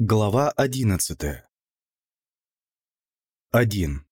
Глава одиннадцатая. Один.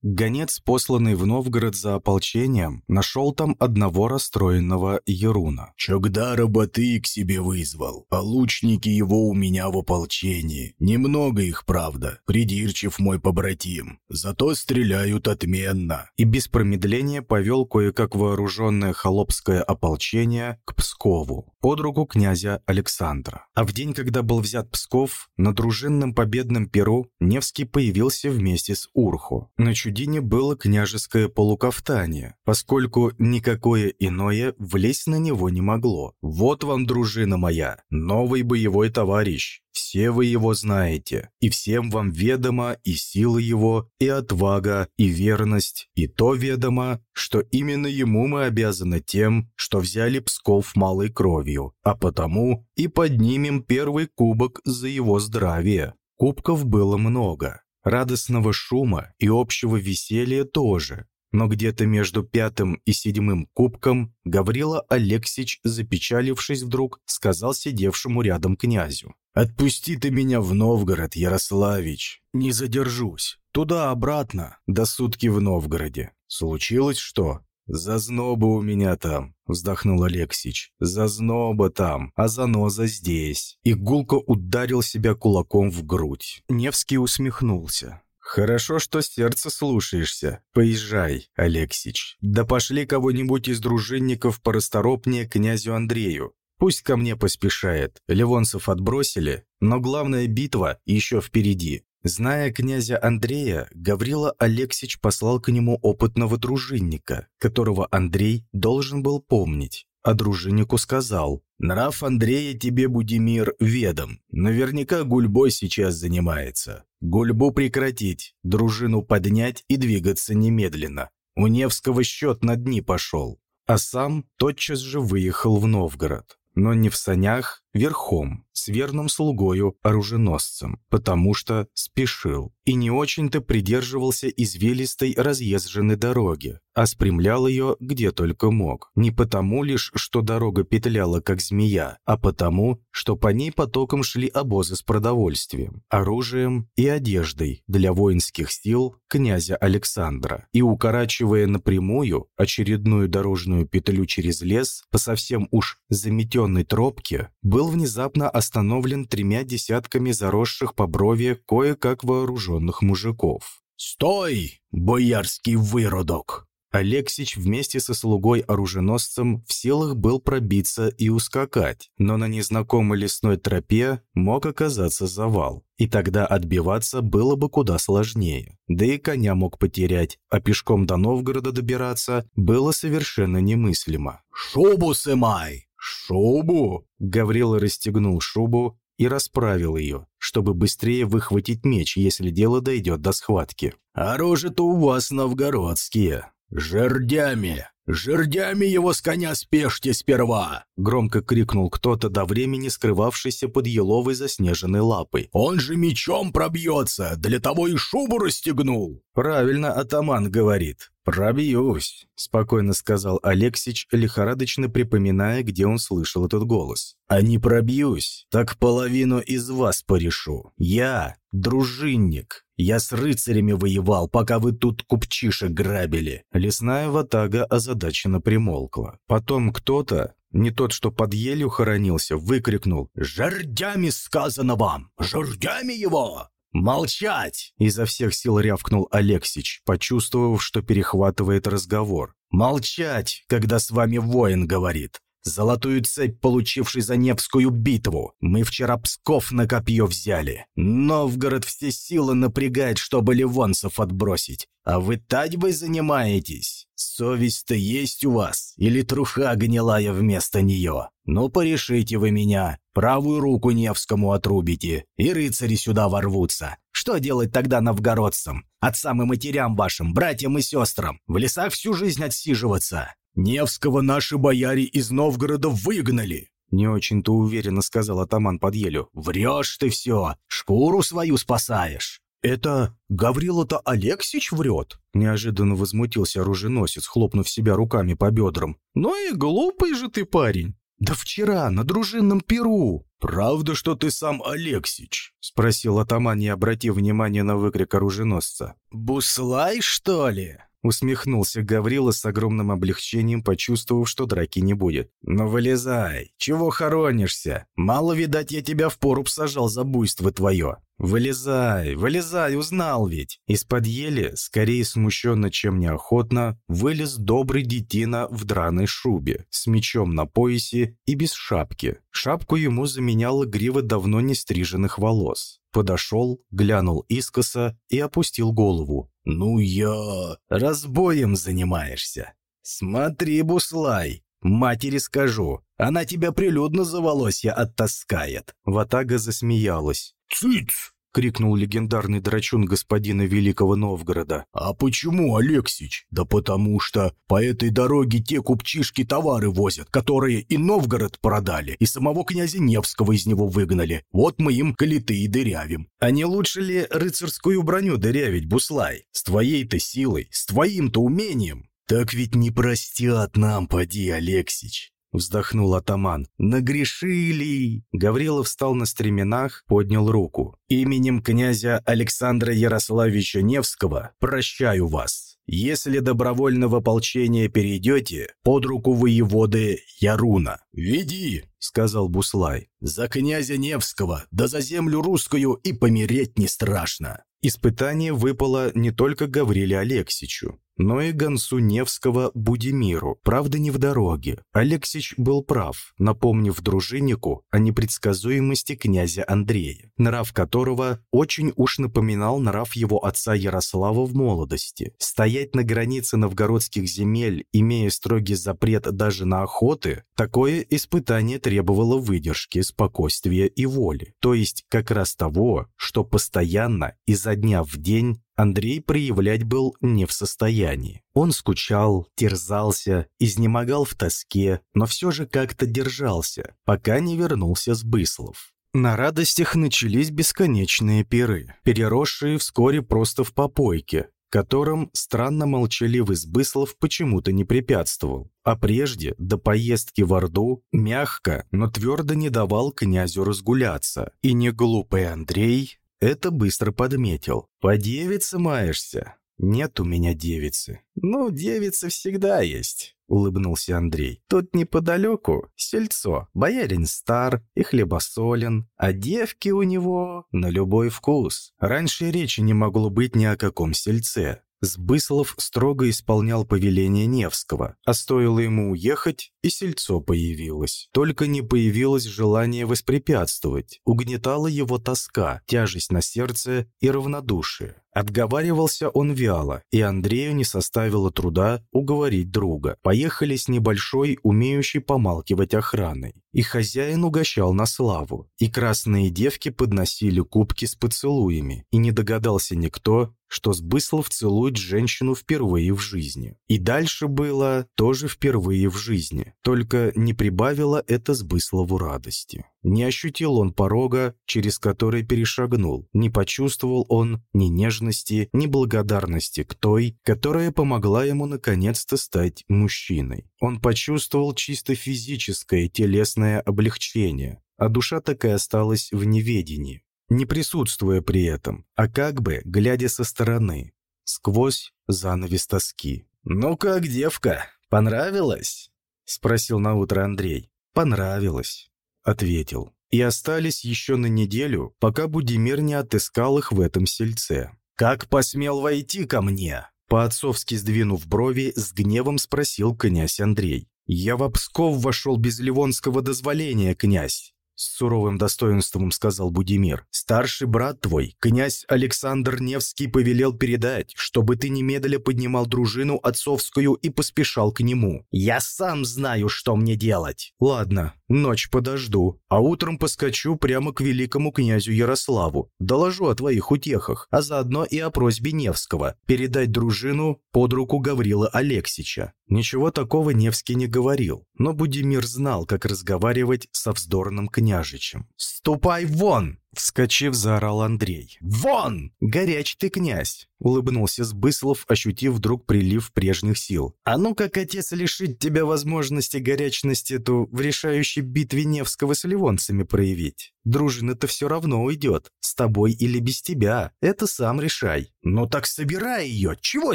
Гонец, посланный в Новгород за ополчением, нашел там одного расстроенного Еруна. «Чогдара Баты к себе вызвал, а лучники его у меня в ополчении. Немного их, правда, придирчив мой побратим, зато стреляют отменно». И без промедления повел кое-как вооруженное холопское ополчение к Пскову, под руку князя Александра. А в день, когда был взят Псков, на дружинном победном перу Невский появился вместе с Урху. На чудине было княжеское полукафтание, поскольку никакое иное влезть на него не могло. «Вот вам, дружина моя, новый боевой товарищ, все вы его знаете, и всем вам ведомо и сила его, и отвага, и верность, и то ведомо, что именно ему мы обязаны тем, что взяли Псков малой кровью, а потому и поднимем первый кубок за его здравие». Кубков было много, Радостного шума и общего веселья тоже. Но где-то между пятым и седьмым кубком Гаврила Алексич, запечалившись вдруг, сказал сидевшему рядом князю. «Отпусти ты меня в Новгород, Ярославич. Не задержусь. Туда-обратно, до сутки в Новгороде. Случилось что?» «Зазноба у меня там», — вздохнул Алексич. «Зазноба там, а заноза здесь». И гулко ударил себя кулаком в грудь. Невский усмехнулся. «Хорошо, что сердце слушаешься. Поезжай, Алексич. Да пошли кого-нибудь из дружинников порасторопнее князю Андрею. Пусть ко мне поспешает. Ливонцев отбросили, но главная битва еще впереди. Зная князя Андрея, Гаврила Алексич послал к нему опытного дружинника, которого Андрей должен был помнить. А дружиннику сказал, «Нрав Андрея тебе, Будимир, ведом. Наверняка гульбой сейчас занимается. Гульбу прекратить, дружину поднять и двигаться немедленно. У Невского счет на дни пошел». А сам тотчас же выехал в Новгород. Но не в санях, верхом, с верным слугою, оруженосцем, потому что спешил и не очень-то придерживался извилистой разъезженной дороги, а спрямлял ее где только мог. Не потому лишь, что дорога петляла как змея, а потому, что по ней потоком шли обозы с продовольствием, оружием и одеждой для воинских сил князя Александра. И укорачивая напрямую очередную дорожную петлю через лес по совсем уж заметенной тропке, был внезапно остановлен тремя десятками заросших по брови кое-как вооруженных мужиков. «Стой, боярский выродок!» Алексич вместе со слугой-оруженосцем в силах был пробиться и ускакать, но на незнакомой лесной тропе мог оказаться завал, и тогда отбиваться было бы куда сложнее. Да и коня мог потерять, а пешком до Новгорода добираться было совершенно немыслимо. «Шубу сымай!» «Шубу?» Гаврила расстегнул шубу и расправил ее, чтобы быстрее выхватить меч, если дело дойдет до схватки. «Оружие-то у вас новгородские. Жердями! Жердями его с коня спешьте сперва!» Громко крикнул кто-то до времени скрывавшийся под еловой заснеженной лапой. «Он же мечом пробьется, для того и шубу расстегнул!» «Правильно атаман говорит. «Пробьюсь», — спокойно сказал Алексич, лихорадочно припоминая, где он слышал этот голос. «А не пробьюсь, так половину из вас порешу. Я дружинник. Я с рыцарями воевал, пока вы тут купчишек грабили». Лесная ватага озадаченно примолкла. Потом кто-то, не тот, что под елью хоронился, выкрикнул «Жердями сказано вам! Жердями его!» «Молчать!» – изо всех сил рявкнул Алексич, почувствовав, что перехватывает разговор. «Молчать, когда с вами воин говорит. Золотую цепь, получивший за Невскую битву. Мы вчера Псков на копье взяли. Новгород все силы напрягает, чтобы ливонцев отбросить. А вы татьбой занимаетесь? Совесть-то есть у вас? Или труха гнилая вместо нее? Ну, порешите вы меня. Правую руку Невскому отрубите, и рыцари сюда ворвутся. Что делать тогда новгородцам? Отцам и матерям вашим, братьям и сестрам? В лесах всю жизнь отсиживаться? Невского наши бояре из Новгорода выгнали. Не очень-то уверенно сказал атаман под елю. «Врешь ты все, шкуру свою спасаешь». «Это Гаврила-то Алексич врет?» Неожиданно возмутился оруженосец, хлопнув себя руками по бедрам. «Ну и глупый же ты парень. «Да вчера, на дружинном перу!» «Правда, что ты сам Алексич?» — спросил атаман, не обратив внимания на выкрик оруженосца. «Буслай, что ли?» Усмехнулся Гаврила с огромным облегчением, почувствовав, что драки не будет. «Ну вылезай! Чего хоронишься? Мало, видать, я тебя в поруб сажал за буйство твое!» «Вылезай, вылезай, узнал ведь!» Из-под ели, скорее смущенно, чем неохотно, вылез добрый детина в драной шубе, с мечом на поясе и без шапки. Шапку ему заменяла грива давно не стриженных волос. Подошел, глянул искоса и опустил голову. «Ну я... разбоем занимаешься. Смотри, Буслай, матери скажу, она тебя прилюдно за волосья оттаскает». Ватага засмеялась. «Цыц!» — крикнул легендарный драчун господина Великого Новгорода. «А почему, Алексич? Да потому что по этой дороге те купчишки товары возят, которые и Новгород продали, и самого князя Невского из него выгнали. Вот мы им калиты и дырявим». «А не лучше ли рыцарскую броню дырявить, Буслай? С твоей-то силой, с твоим-то умением?» «Так ведь не простят нам, поди, Алексич. Вздохнул атаман. «Нагрешили!» Гаврилов встал на стременах, поднял руку. «Именем князя Александра Ярославича Невского прощаю вас. Если добровольно в ополчение перейдете, под руку воеводы Яруна». «Веди!» — сказал Буслай. «За князя Невского, да за землю русскую и помереть не страшно!» Испытание выпало не только Гавриле Алексичу но и гонцу Невского Будимиру, правда не в дороге. Алексич был прав, напомнив дружиннику о непредсказуемости князя Андрея, нрав которого очень уж напоминал нрав его отца Ярослава в молодости. Стоять на границе новгородских земель, имея строгий запрет даже на охоты, такое испытание требовало выдержки, спокойствия и воли, то есть как раз того, что постоянно, изо дня в день Андрей проявлять был не в состоянии. Он скучал, терзался, изнемогал в тоске, но все же как-то держался, пока не вернулся с Быслов. На радостях начались бесконечные пиры, переросшие вскоре просто в попойки, которым странно молчаливый Сбыслов почему-то не препятствовал. А прежде, до поездки в Орду, мягко, но твердо не давал князю разгуляться. И не глупый Андрей это быстро подметил. «По девице маешься?» «Нет у меня девицы». «Ну, девица всегда есть», — улыбнулся Андрей. «Тут неподалеку сельцо, боярин стар и хлебосолен, а девки у него на любой вкус. Раньше речи не могло быть ни о каком сельце. Сбыслов строго исполнял повеление Невского, а стоило ему уехать, и сельцо появилось. Только не появилось желание воспрепятствовать, угнетала его тоска, тяжесть на сердце и равнодушие. Отговаривался он вяло, и Андрею не составило труда уговорить друга. Поехали с небольшой, умеющей помалкивать охраной. И хозяин угощал на славу. И красные девки подносили кубки с поцелуями. И не догадался никто, что Сбыслов целует женщину впервые в жизни. И дальше было тоже впервые в жизни, только не прибавило это Сбыслову радости. Не ощутил он порога, через который перешагнул, не почувствовал он ни нежности, ни благодарности к той, которая помогла ему наконец-то стать мужчиной. Он почувствовал чисто физическое телесное облегчение, а душа так и осталась в неведении, не присутствуя при этом, а как бы глядя со стороны, сквозь занавес тоски. «Ну как, девка, понравилось?» — спросил наутро Андрей. «Понравилось» ответил. И остались еще на неделю, пока Будимир не отыскал их в этом сельце. «Как посмел войти ко мне?» По-отцовски сдвинув брови, с гневом спросил князь Андрей. «Я в Псков вошел без ливонского дозволения, князь. С суровым достоинством сказал Будимир. «Старший брат твой, князь Александр Невский, повелел передать, чтобы ты немедля поднимал дружину отцовскую и поспешал к нему. Я сам знаю, что мне делать». «Ладно, ночь подожду, а утром поскочу прямо к великому князю Ярославу. Доложу о твоих утехах, а заодно и о просьбе Невского передать дружину под руку Гаврила Алексича». Ничего такого Невский не говорил, но Будимир знал, как разговаривать со вздорным княжичем. «Ступай вон!» Вскочив, заорал Андрей. «Вон!» «Горяч ты, князь!» — улыбнулся Сбыслов, ощутив вдруг прилив прежних сил. «А ну как отец лишит тебя возможности горячность эту в решающей битве Невского с ливонцами проявить? Дружина-то все равно уйдет, с тобой или без тебя, это сам решай». «Ну так собирай ее, чего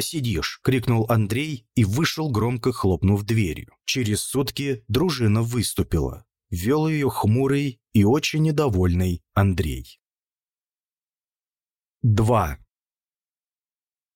сидишь?» — крикнул Андрей и вышел, громко хлопнув дверью. Через сутки дружина выступила. Вел ее хмурый и очень недовольный Андрей. 2.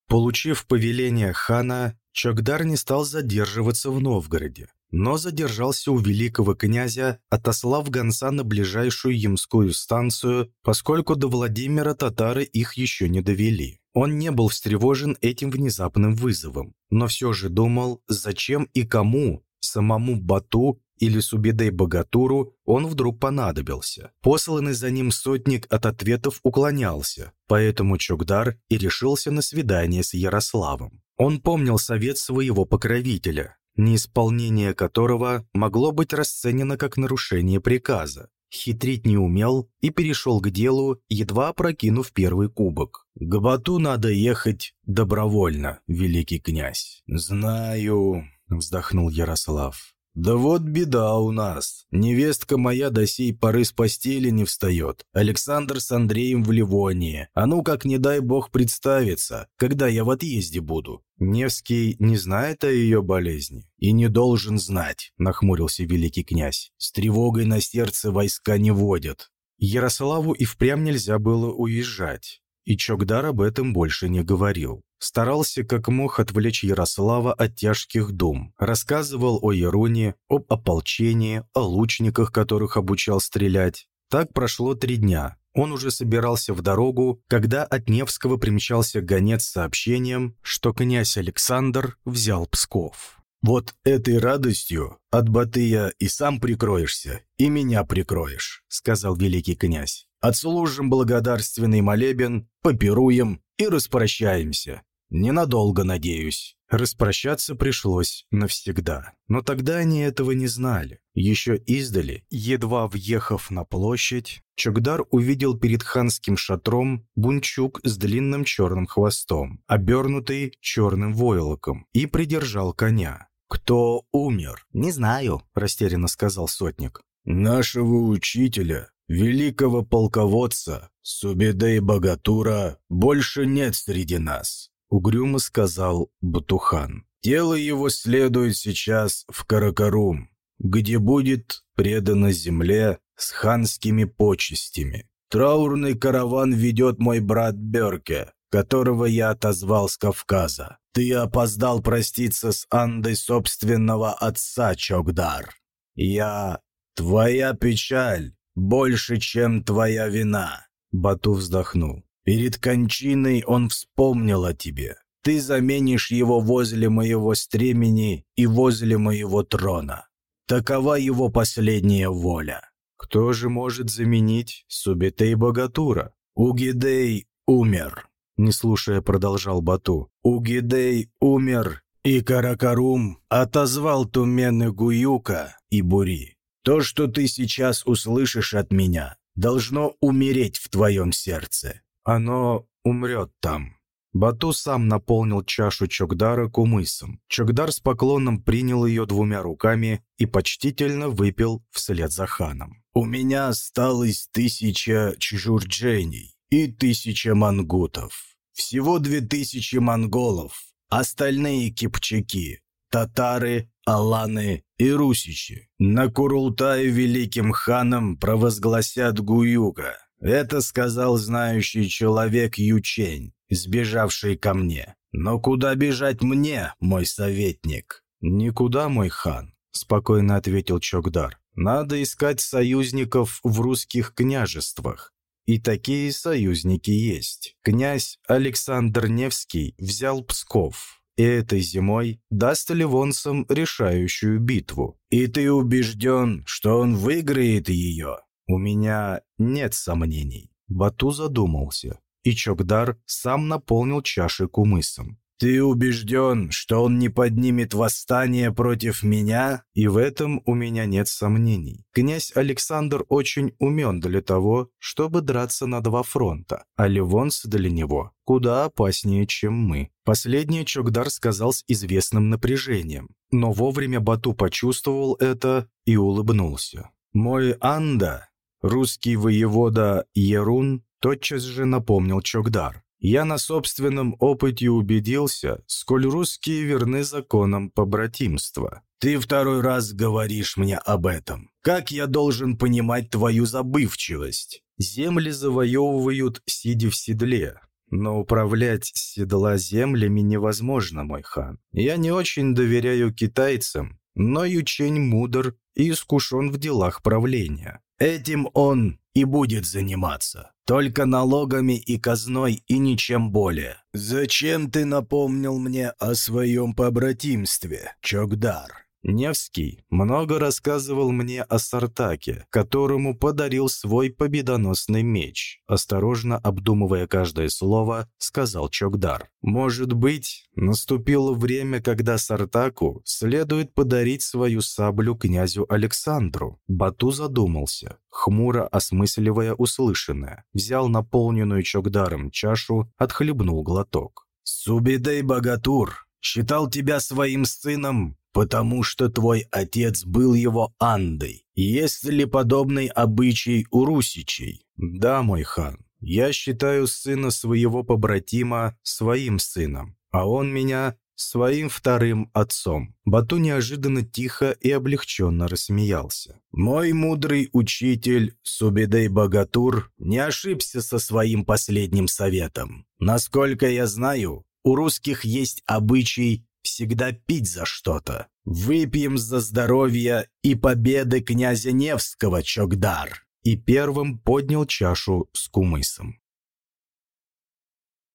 Получив повеление хана, Чокдар не стал задерживаться в Новгороде, но задержался у великого князя, отослав гонца на ближайшую ямскую станцию, поскольку до Владимира татары их еще не довели. Он не был встревожен этим внезапным вызовом, но все же думал, зачем и кому самому Бату или Субедей-богатуру он вдруг понадобился. Посланный за ним сотник от ответов уклонялся, поэтому Чокдар и решился на свидание с Ярославом. Он помнил совет своего покровителя, неисполнение которого могло быть расценено как нарушение приказа. Хитрить не умел и перешел к делу, едва прокинув первый кубок. «К Бату надо ехать добровольно, великий князь». «Знаю», — вздохнул Ярослав. «Да вот беда у нас. Невестка моя до сей поры с постели не встает. Александр с Андреем в Ливонии. А ну как, не дай бог, представиться, когда я в отъезде буду». «Невский не знает о ее болезни?» «И не должен знать», — нахмурился великий князь. «С тревогой на сердце войска не водят». Ярославу и впрямь нельзя было уезжать. И Чокдар об этом больше не говорил. Старался как мог отвлечь Ярослава от тяжких дум. Рассказывал о Еруне, об ополчении, о лучниках, которых обучал стрелять. Так прошло три дня. Он уже собирался в дорогу, когда от Невского примчался гонец с сообщением, что князь Александр взял Псков. «Вот этой радостью от Батыя и сам прикроешься, и меня прикроешь», — сказал великий князь. «Отслужим благодарственный молебен, попируем и распрощаемся. Ненадолго, надеюсь. Распрощаться пришлось навсегда. Но тогда они этого не знали. Еще издали, едва въехав на площадь, Чокдар увидел перед ханским шатром бунчук с длинным черным хвостом, обернутый черным войлоком, и придержал коня. «Кто умер?» «Не знаю», – растерянно сказал сотник. «Нашего учителя, великого полководца, Субедей Богатура, больше нет среди нас угрюмо сказал Батухан. «Тело его следует сейчас в Каракарум, где будет предано земле с ханскими почестями. Траурный караван ведет мой брат Берке, которого я отозвал с Кавказа. Ты опоздал проститься с Андой собственного отца, Чокдар. Я... Твоя печаль больше, чем твоя вина». Бату вздохнул. Перед кончиной он вспомнил о тебе. Ты заменишь его возле моего стремени и возле моего трона. Такова его последняя воля. Кто же может заменить Субитей Богатура? Угидей умер. Не слушая, продолжал Бату. Угидей умер, и Каракарум отозвал тумены Гуюка и Бури. То, что ты сейчас услышишь от меня, должно умереть в твоем сердце. Оно умрет там». Бату сам наполнил чашу Чокдара кумысом. Чокдар с поклоном принял ее двумя руками и почтительно выпил вслед за ханом. «У меня осталось тысяча чжурджений и тысяча мангутов. Всего две тысячи монголов. Остальные кипчаки, татары, аланы и русичи. На Курултае великим ханом провозгласят Гуюка. Это сказал знающий человек Ючень, сбежавший ко мне. Но куда бежать мне, мой советник? Никуда, мой хан, спокойно ответил Чокдар. Надо искать союзников в русских княжествах. И такие союзники есть. Князь Александр Невский взял Псков, и этой зимой даст ливонцам решающую битву. И ты убежден, что он выиграет ее? У меня нет сомнений. Бату задумался, и Чокдар сам наполнил чаши кумысом. «Ты убежден, что он не поднимет восстание против меня?» И в этом у меня нет сомнений. Князь Александр очень умен для того, чтобы драться на два фронта, а Ливонс для него куда опаснее, чем мы. Последнее Чокдар сказал с известным напряжением, но вовремя Бату почувствовал это и улыбнулся. «Мой Анда, русский воевода Ерун, тотчас же напомнил Чокдар. Я на собственном опыте убедился, сколь русские верны законам побратимства. Ты второй раз говоришь мне об этом. Как я должен понимать твою забывчивость? Земли завоевывают, сидя в седле. Но управлять седла землями невозможно, мой хан. Я не очень доверяю китайцам, но Ючень мудр и искушен в делах правления. Этим он и будет заниматься. Только налогами и казной и ничем более. Зачем ты напомнил мне о своем побратимстве, Чокдар? Невский много рассказывал мне о Сартаке, которому подарил свой победоносный меч. Осторожно обдумывая каждое слово, сказал Чокдар. «Может быть, наступило время, когда Сартаку следует подарить свою саблю князю Александру?» Бату задумался, хмуро осмысливая услышанное. Взял наполненную Чокдаром чашу, отхлебнул глоток. «Субидей Богатур считал тебя своим сыном потому что твой отец был его Андой. Есть ли подобный обычай у русичей? Да, мой хан. Я считаю сына своего побратима своим сыном, а он меня своим вторым отцом. Бату неожиданно тихо и облегченно рассмеялся. «Мой мудрый учитель Субидей Богатур не ошибся со своим последним советом. Насколько я знаю, у русских есть обычай всегда пить за что-то. Выпьем за здоровье и победы князя Невского, Чокдар!» И первым поднял чашу с кумысом.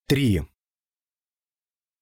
3.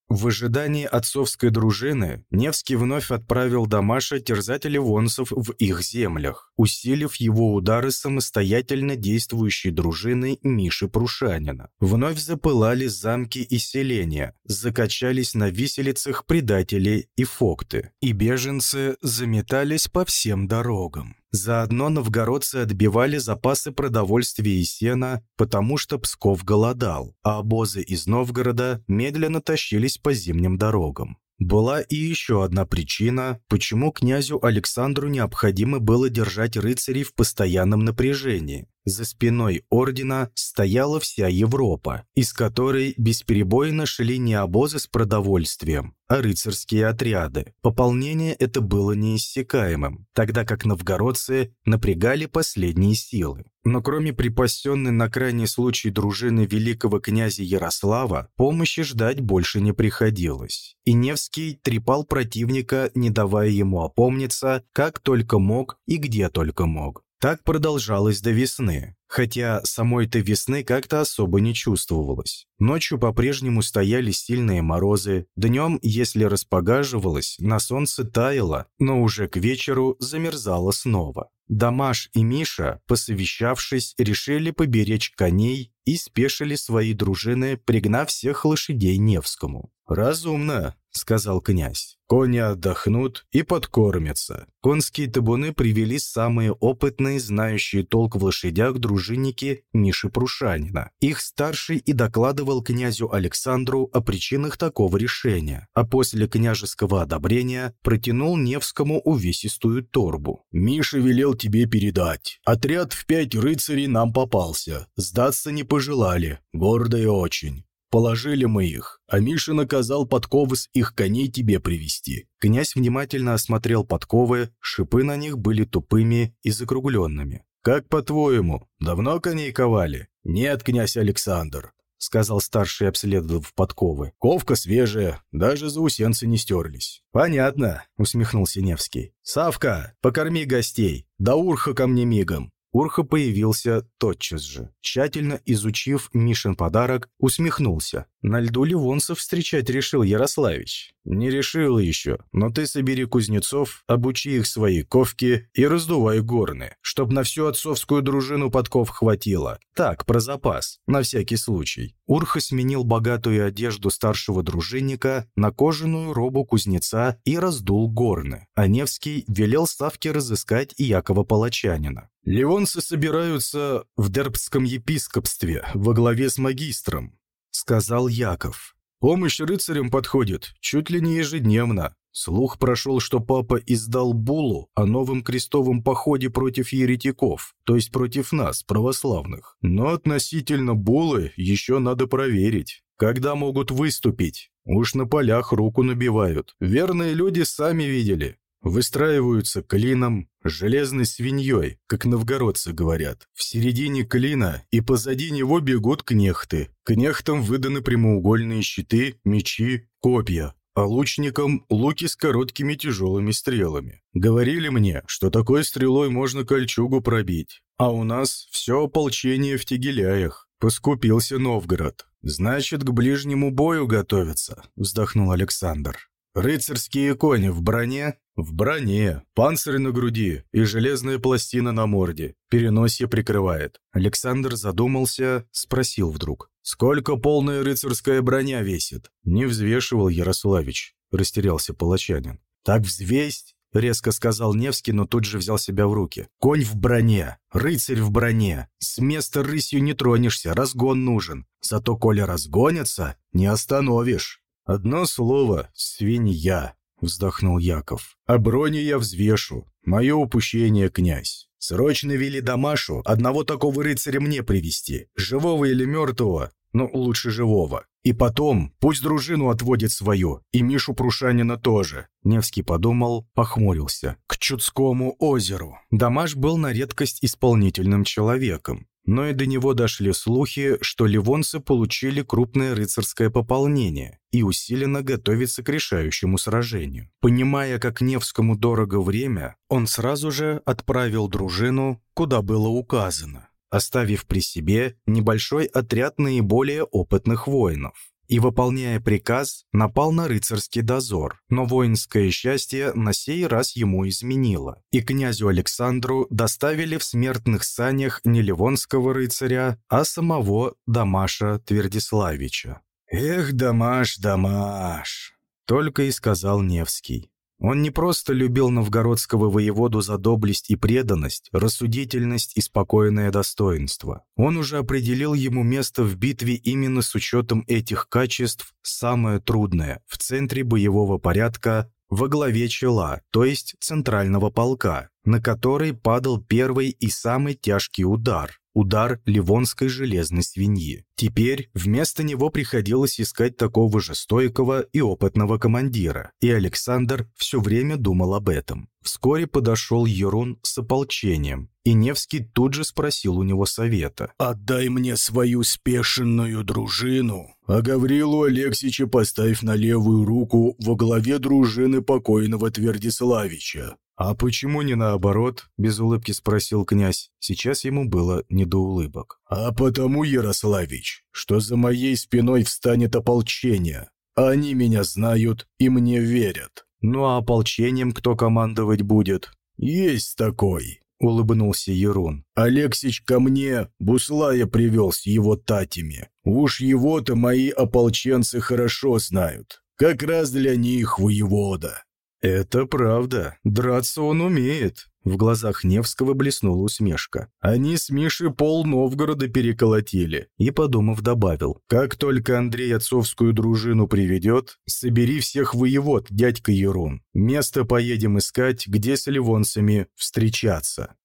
В ожидании отцовской дружины Невский вновь отправил Дамаша терзать ливонцев в их землях, усилив его удары самостоятельно действующей дружиной Миши Прушанина. Вновь запылали замки и селения, закачались на виселицах предатели и фокты, и беженцы заметались по всем дорогам. Заодно новгородцы отбивали запасы продовольствия и сена, потому что Псков голодал, а обозы из Новгорода медленно тащились по зимним дорогам. Была и еще одна причина, почему князю Александру необходимо было держать рыцарей в постоянном напряжении. За спиной ордена стояла вся Европа, из которой бесперебойно шли не обозы с продовольствием, а рыцарские отряды. Пополнение это было неиссякаемым, тогда как новгородцы напрягали последние силы. Но кроме припасенной на крайний случай дружины великого князя Ярослава, помощи ждать больше не приходилось. И Невский трепал противника, не давая ему опомниться, как только мог и где только мог. Так продолжалось до весны, хотя самой-то весны как-то особо не чувствовалось. Ночью по-прежнему стояли сильные морозы, днем, если распогаживалось, на солнце таяло, но уже к вечеру замерзало снова. Дамаш и Миша, посовещавшись, решили поберечь коней и спешили свои дружины, пригнав всех лошадей Невскому. «Разумно», — сказал князь. «Кони отдохнут и подкормятся». Конские табуны привели самые опытные, знающие толк в лошадях дружинники Миши Прушанина. Их старший и докладывал князю Александру о причинах такого решения, а после княжеского одобрения протянул Невскому увесистую торбу. «Миша велел тебе передать. Отряд в пять рыцарей нам попался. Сдаться не пожелали. Гордые очень. Положили мы их, а Миша наказал подковы с их коней тебе привести. Князь внимательно осмотрел подковы, шипы на них были тупыми и закругленными. «Как по-твоему, давно коней ковали?» «Нет, князь Александр», — сказал старший, обследовав подковы. «Ковка свежая, даже заусенцы не стерлись». «Понятно», — усмехнулся Невский. «Савка, покорми гостей, да урха ко мне мигом. Урха появился тотчас же. Тщательно изучив Мишин подарок, усмехнулся. «На льду Ливонцев встречать решил Ярославич». «Не решил еще, но ты собери кузнецов, обучи их своей ковке и раздувай горны, чтоб на всю отцовскую дружину подков хватило. Так, про запас, на всякий случай». Урха сменил богатую одежду старшего дружинника на кожаную робу кузнеца и раздул горны. А Невский велел Ставке разыскать Якова Палачанина. «Ливонцы собираются в Дербском епископстве во главе с магистром», — сказал Яков. «Помощь рыцарям подходит чуть ли не ежедневно. Слух прошел, что папа издал булу о новом крестовом походе против еретиков, то есть против нас, православных. Но относительно булы еще надо проверить. Когда могут выступить? Уж на полях руку набивают. Верные люди сами видели. Выстраиваются клином, железной свиньей, как новгородцы говорят. В середине клина и позади него бегут кнехты. Кнехтам выданы прямоугольные щиты, мечи, копья, а лучникам луки с короткими тяжелыми стрелами. Говорили мне, что такой стрелой можно кольчугу пробить. А у нас все ополчение в тегеляях. Поскупился Новгород. «Значит, к ближнему бою готовятся», — вздохнул Александр. «Рыцарские кони в броне?» «В броне, панцирь на груди и железная пластина на морде. Переносье прикрывает». Александр задумался, спросил вдруг. «Сколько полная рыцарская броня весит?» «Не взвешивал Ярославич», — растерялся палачанин. «Так взвесть?» — резко сказал Невский, но тут же взял себя в руки. «Конь в броне, рыцарь в броне. С места рысью не тронешься, разгон нужен. Зато, коли разгонятся, не остановишь». «Одно слово — свинья», — вздохнул Яков. «А брони я взвешу. Мое упущение, князь. Срочно вели Дамашу одного такого рыцаря мне привести, живого или мертвого, но лучше живого. И потом, пусть дружину отводит свою, и Мишу Прушанина тоже». Невский подумал, похмурился. «К Чудскому озеру». Дамаш был на редкость исполнительным человеком но и до него дошли слухи, что ливонцы получили крупное рыцарское пополнение и усиленно готовятся к решающему сражению. Понимая, как Невскому дорого время, он сразу же отправил дружину, куда было указано, оставив при себе небольшой отряд наиболее опытных воинов и, выполняя приказ, напал на рыцарский дозор. Но воинское счастье на сей раз ему изменило, и князю Александру доставили в смертных санях не ливонского рыцаря, а самого Дамаша Твердиславича. «Эх, Дамаш, Дамаш!» — только и сказал Невский. Он не просто любил новгородского воеводу за доблесть и преданность, рассудительность и спокойное достоинство. Он уже определил ему место в битве именно с учетом этих качеств самое трудное, в центре боевого порядка, во главе чела, то есть центрального полка, на который падал первый и самый тяжкий удар, удар ливонской железной свиньи. Теперь вместо него приходилось искать такого же стойкого и опытного командира, и Александр все время думал об этом. Вскоре подошел Ерун с ополчением, и Невский тут же спросил у него совета. «Отдай мне свою спешенную дружину, а Гаврилу Алексича поставь на левую руку во главе дружины покойного Твердиславича. «А почему не наоборот?» – без улыбки спросил князь. Сейчас ему было не до улыбок. «А потому, Ярославич, что за моей спиной встанет ополчение. Они меня знают и мне верят». «Ну а ополчением кто командовать будет?» «Есть такой», — улыбнулся Ерун. «Алексич ко мне Буслая привел с его татями. Уж его-то мои ополченцы хорошо знают. Как раз для них воевода». «Это правда. Драться он умеет». В глазах Невского блеснула усмешка. Они с Мишей пол Новгорода переколотили. И, подумав, добавил. «Как только Андрей отцовскую дружину приведет, собери всех воевод, дядька Ерун. Место поедем искать, где с ливонцами встречаться».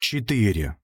4.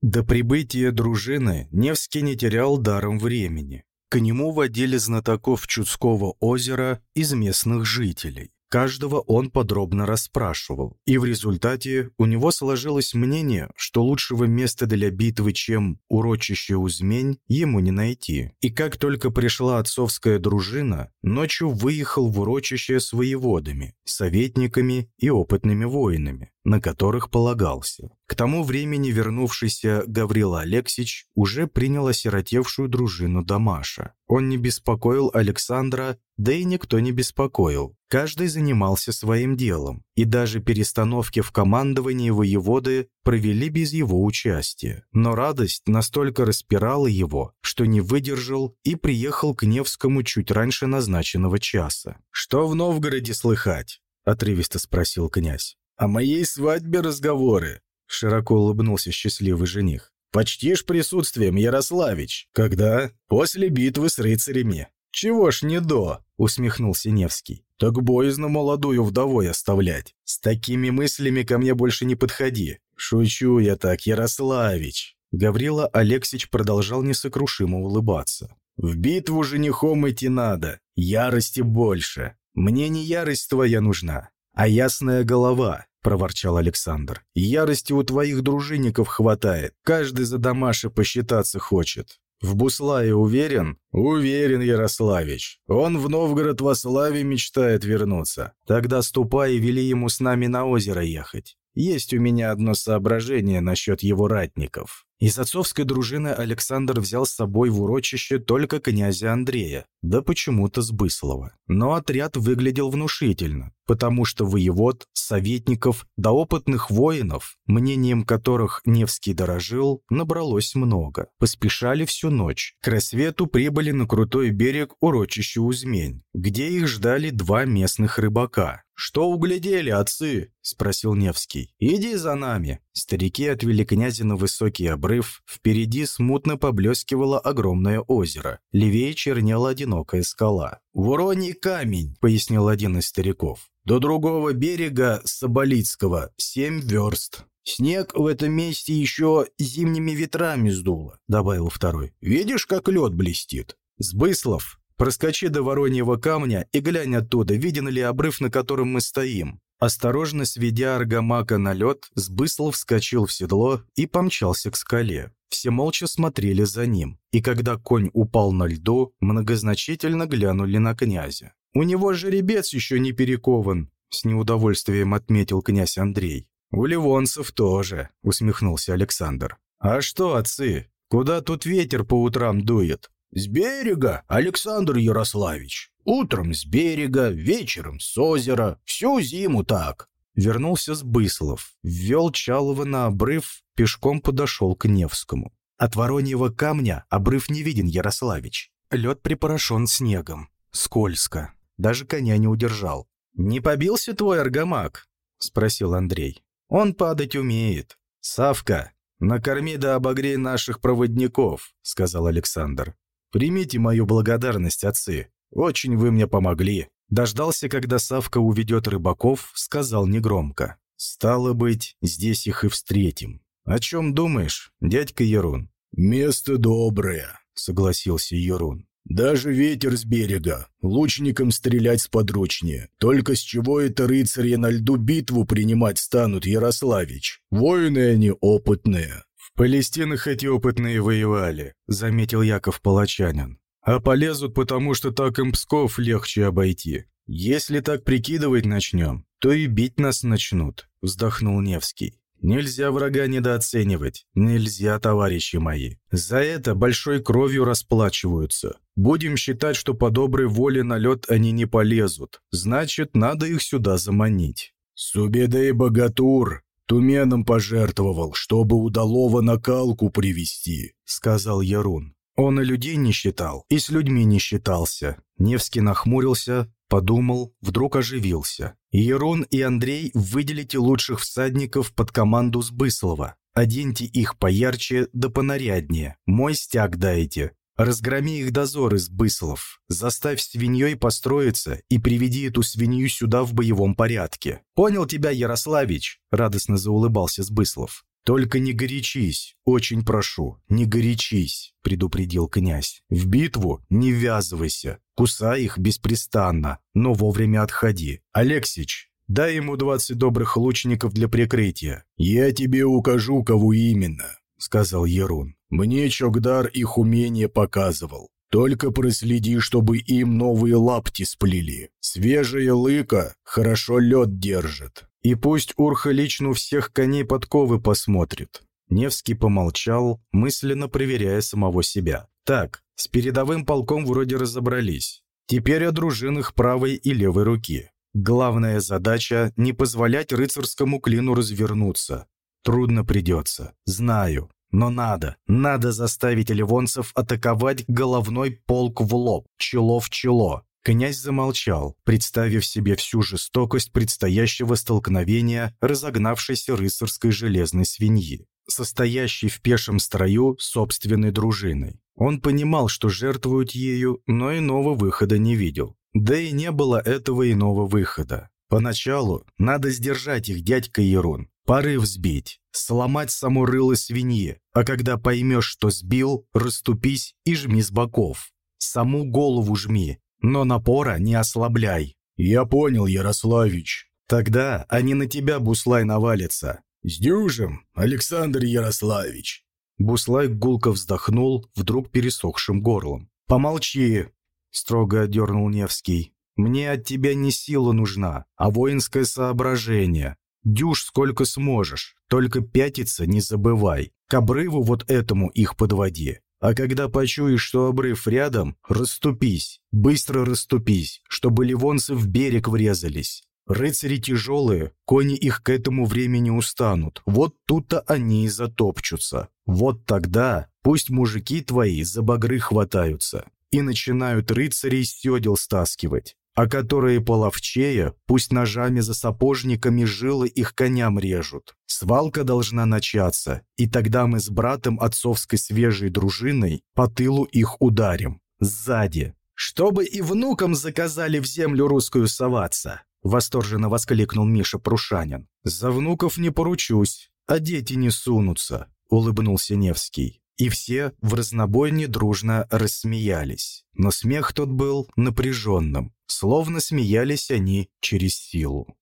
До прибытия дружины Невский не терял даром времени. К нему водили знатоков Чудского озера из местных жителей. Каждого он подробно расспрашивал, и в результате у него сложилось мнение, что лучшего места для битвы, чем урочище Узмень, ему не найти. И как только пришла отцовская дружина, ночью выехал в урочище с воеводами, советниками и опытными воинами. На которых полагался. К тому времени вернувшийся Гаврила Алексич уже принял осиротевшую дружину Дамаша. Он не беспокоил Александра, да и никто не беспокоил. Каждый занимался своим делом, и даже перестановки в командовании воеводы провели без его участия. Но радость настолько распирала его, что не выдержал и приехал к Невскому чуть раньше назначенного часа. «Что в Новгороде слыхать?» – отрывисто спросил князь. «О моей свадьбе разговоры», — широко улыбнулся счастливый жених. «Почтишь присутствием, Ярославич. Когда? После битвы с рыцарями». «Чего ж не до?» — усмехнулся Невский. «Так боязно молодую вдовой оставлять. С такими мыслями ко мне больше не подходи. Шучу я так, Ярославич». Гаврила Алексич продолжал несокрушимо улыбаться. «В битву женихом идти надо. Ярости больше. Мне не ярость твоя нужна, а ясная голова. — проворчал Александр. «Ярости у твоих дружинников хватает. Каждый за Дамаши посчитаться хочет. В Буслае уверен? Уверен, Ярославич. Он в Новгород во славе мечтает вернуться. Тогда ступай и вели ему с нами на озеро ехать. Есть у меня одно соображение насчет его ратников. Из отцовской дружины Александр взял с собой в урочище только князя Андрея, да почему-то Сбыслова. Но отряд выглядел внушительно, потому что воевод, советников да опытных воинов, мнением которых Невский дорожил, набралось много. Поспешали всю ночь. К рассвету прибыли на крутой берег урочища Узмень, где их ждали два местных рыбака. «Что углядели, отцы?» – спросил Невский. «Иди за нами». Старики отвели князя на высокий обрыв. Впереди смутно поблескивало огромное озеро. Левее чернела одинокая скала. «Вороний камень», – пояснил один из стариков. «До другого берега Соболицкого семь верст». «Снег в этом месте еще зимними ветрами сдуло», — добавил второй. «Видишь, как лед блестит?» «Сбыслов, Проскочи до Вороньего камня и глянь оттуда, виден ли обрыв, на котором мы стоим». Осторожно сведя аргамака на лед, Сбыслов вскочил в седло и помчался к скале. Все молча смотрели за ним, и когда конь упал на льду, многозначительно глянули на князя. «У него жеребец еще не перекован», — с неудовольствием отметил князь Андрей. «У ливонцев тоже», — усмехнулся Александр. «А что, отцы, куда тут ветер по утрам дует? «С берега, Александр Ярославич. Утром с берега, вечером с озера. Всю зиму так». Вернулся с Быслов, ввел Чалова на обрыв, пешком подошел к Невскому. От Вороньего камня обрыв не виден, Ярославич. Лед припорошен снегом. Скользко. Даже коня не удержал. «Не побился твой аргамак?» — спросил Андрей. «Он падать умеет. Савка, накорми да обогрей наших проводников», — сказал Александр. Примите мою благодарность, отцы. Очень вы мне помогли». Дождался, когда Савка уведет рыбаков, сказал негромко. «Стало быть, здесь их и встретим. О чем думаешь, дядька Ерун?» «Место доброе», — согласился Ерун. «Даже ветер с берега. Лучникам стрелять сподручнее. Только с чего это рыцари на льду битву принимать станут, Ярославич? Воины они опытные. «Палестинах эти опытные воевали», — заметил Яков Палачанин. «А полезут, потому что так им Псков легче обойти. Если так прикидывать начнем, то и бить нас начнут», — вздохнул Невский. «Нельзя врага недооценивать. Нельзя, товарищи мои. За это большой кровью расплачиваются. Будем считать, что по доброй воле на лед они не полезут. Значит, надо их сюда заманить». «Субедай богатур!» Туменом пожертвовал, чтобы удалого накалку привести», — сказал Ярун. Он и людей не считал, и с людьми не считался. Невский нахмурился, подумал, вдруг оживился. Ерун и Андрей выделите лучших всадников под команду Сбыслова. Оденьте их поярче да понаряднее. Мой стяг дайте. Разгроми их дозор из быслов, заставь свиньей построиться и приведи эту свинью сюда в боевом порядке. Понял тебя, Ярославич?» — радостно заулыбался Сбыслов. «Только не горячись, очень прошу, не горячись», — предупредил князь. «В битву не ввязывайся, кусай их беспрестанно, но вовремя отходи. Алексич, дай ему двадцать добрых лучников для прикрытия». «Я тебе укажу, кого именно», — сказал Ерун. Мне Чокдар их умение показывал. Только проследи, чтобы им новые лапти сплели. Свежая лыка хорошо лед держит. И пусть Урха лично всех коней подковы посмотрит. Невский помолчал, мысленно проверяя самого себя. Так, с передовым полком вроде разобрались. Теперь о дружинах правой и левой руки. Главная задача – не позволять рыцарскому клину развернуться. Трудно придется, знаю, но надо. Надо заставить ливонцев атаковать головной полк в лоб, чело в чело. Князь замолчал, представив себе всю жестокость предстоящего столкновения разогнавшейся рыцарской железной свиньи, состоящей в пешем строю собственной дружиной. Он понимал, что жертвуют ею, но иного выхода не видел. Да и не было этого иного выхода. Поначалу надо сдержать их, дядька Ерун, порыв сбить, сломать само рыло свиньи, а когда поймешь, что сбил, расступись и жми с боков. Саму голову жми, но напора не ослабляй. Я понял, Ярославич. Тогда они на тебя, Буслай, навалятся. Сдюжим, Александр Ярославич. Буслай гулко вздохнул вдруг пересохшим горлом. «Помолчи!» — строго одернул Невский. «Мне от тебя не сила нужна, а воинское соображение. Дюж сколько сможешь, только пятиться не забывай. К обрыву вот этому их подводи. А когда почуешь, что обрыв рядом, расступись, быстро расступись, чтобы ливонцы в берег врезались. Рыцари тяжелые, кони их к этому времени устанут. Вот тут-то они и затопчутся. Вот тогда пусть мужики твои за багры хватаются и начинают рыцарей с седел стаскивать, а которые половчее пусть ножами за сапожниками жилы их коням режут. Свалка должна начаться, и тогда мы с братом отцовской свежей дружиной по тылу их ударим. Сзади. Чтобы и внукам заказали в землю русскую соваться. Восторженно воскликнул Миша Прушанин. «За внуков не поручусь, а дети не сунутся», — улыбнулся Невский и все в разнобойне дружно рассмеялись. Но смех тот был напряженным, словно смеялись они через силу.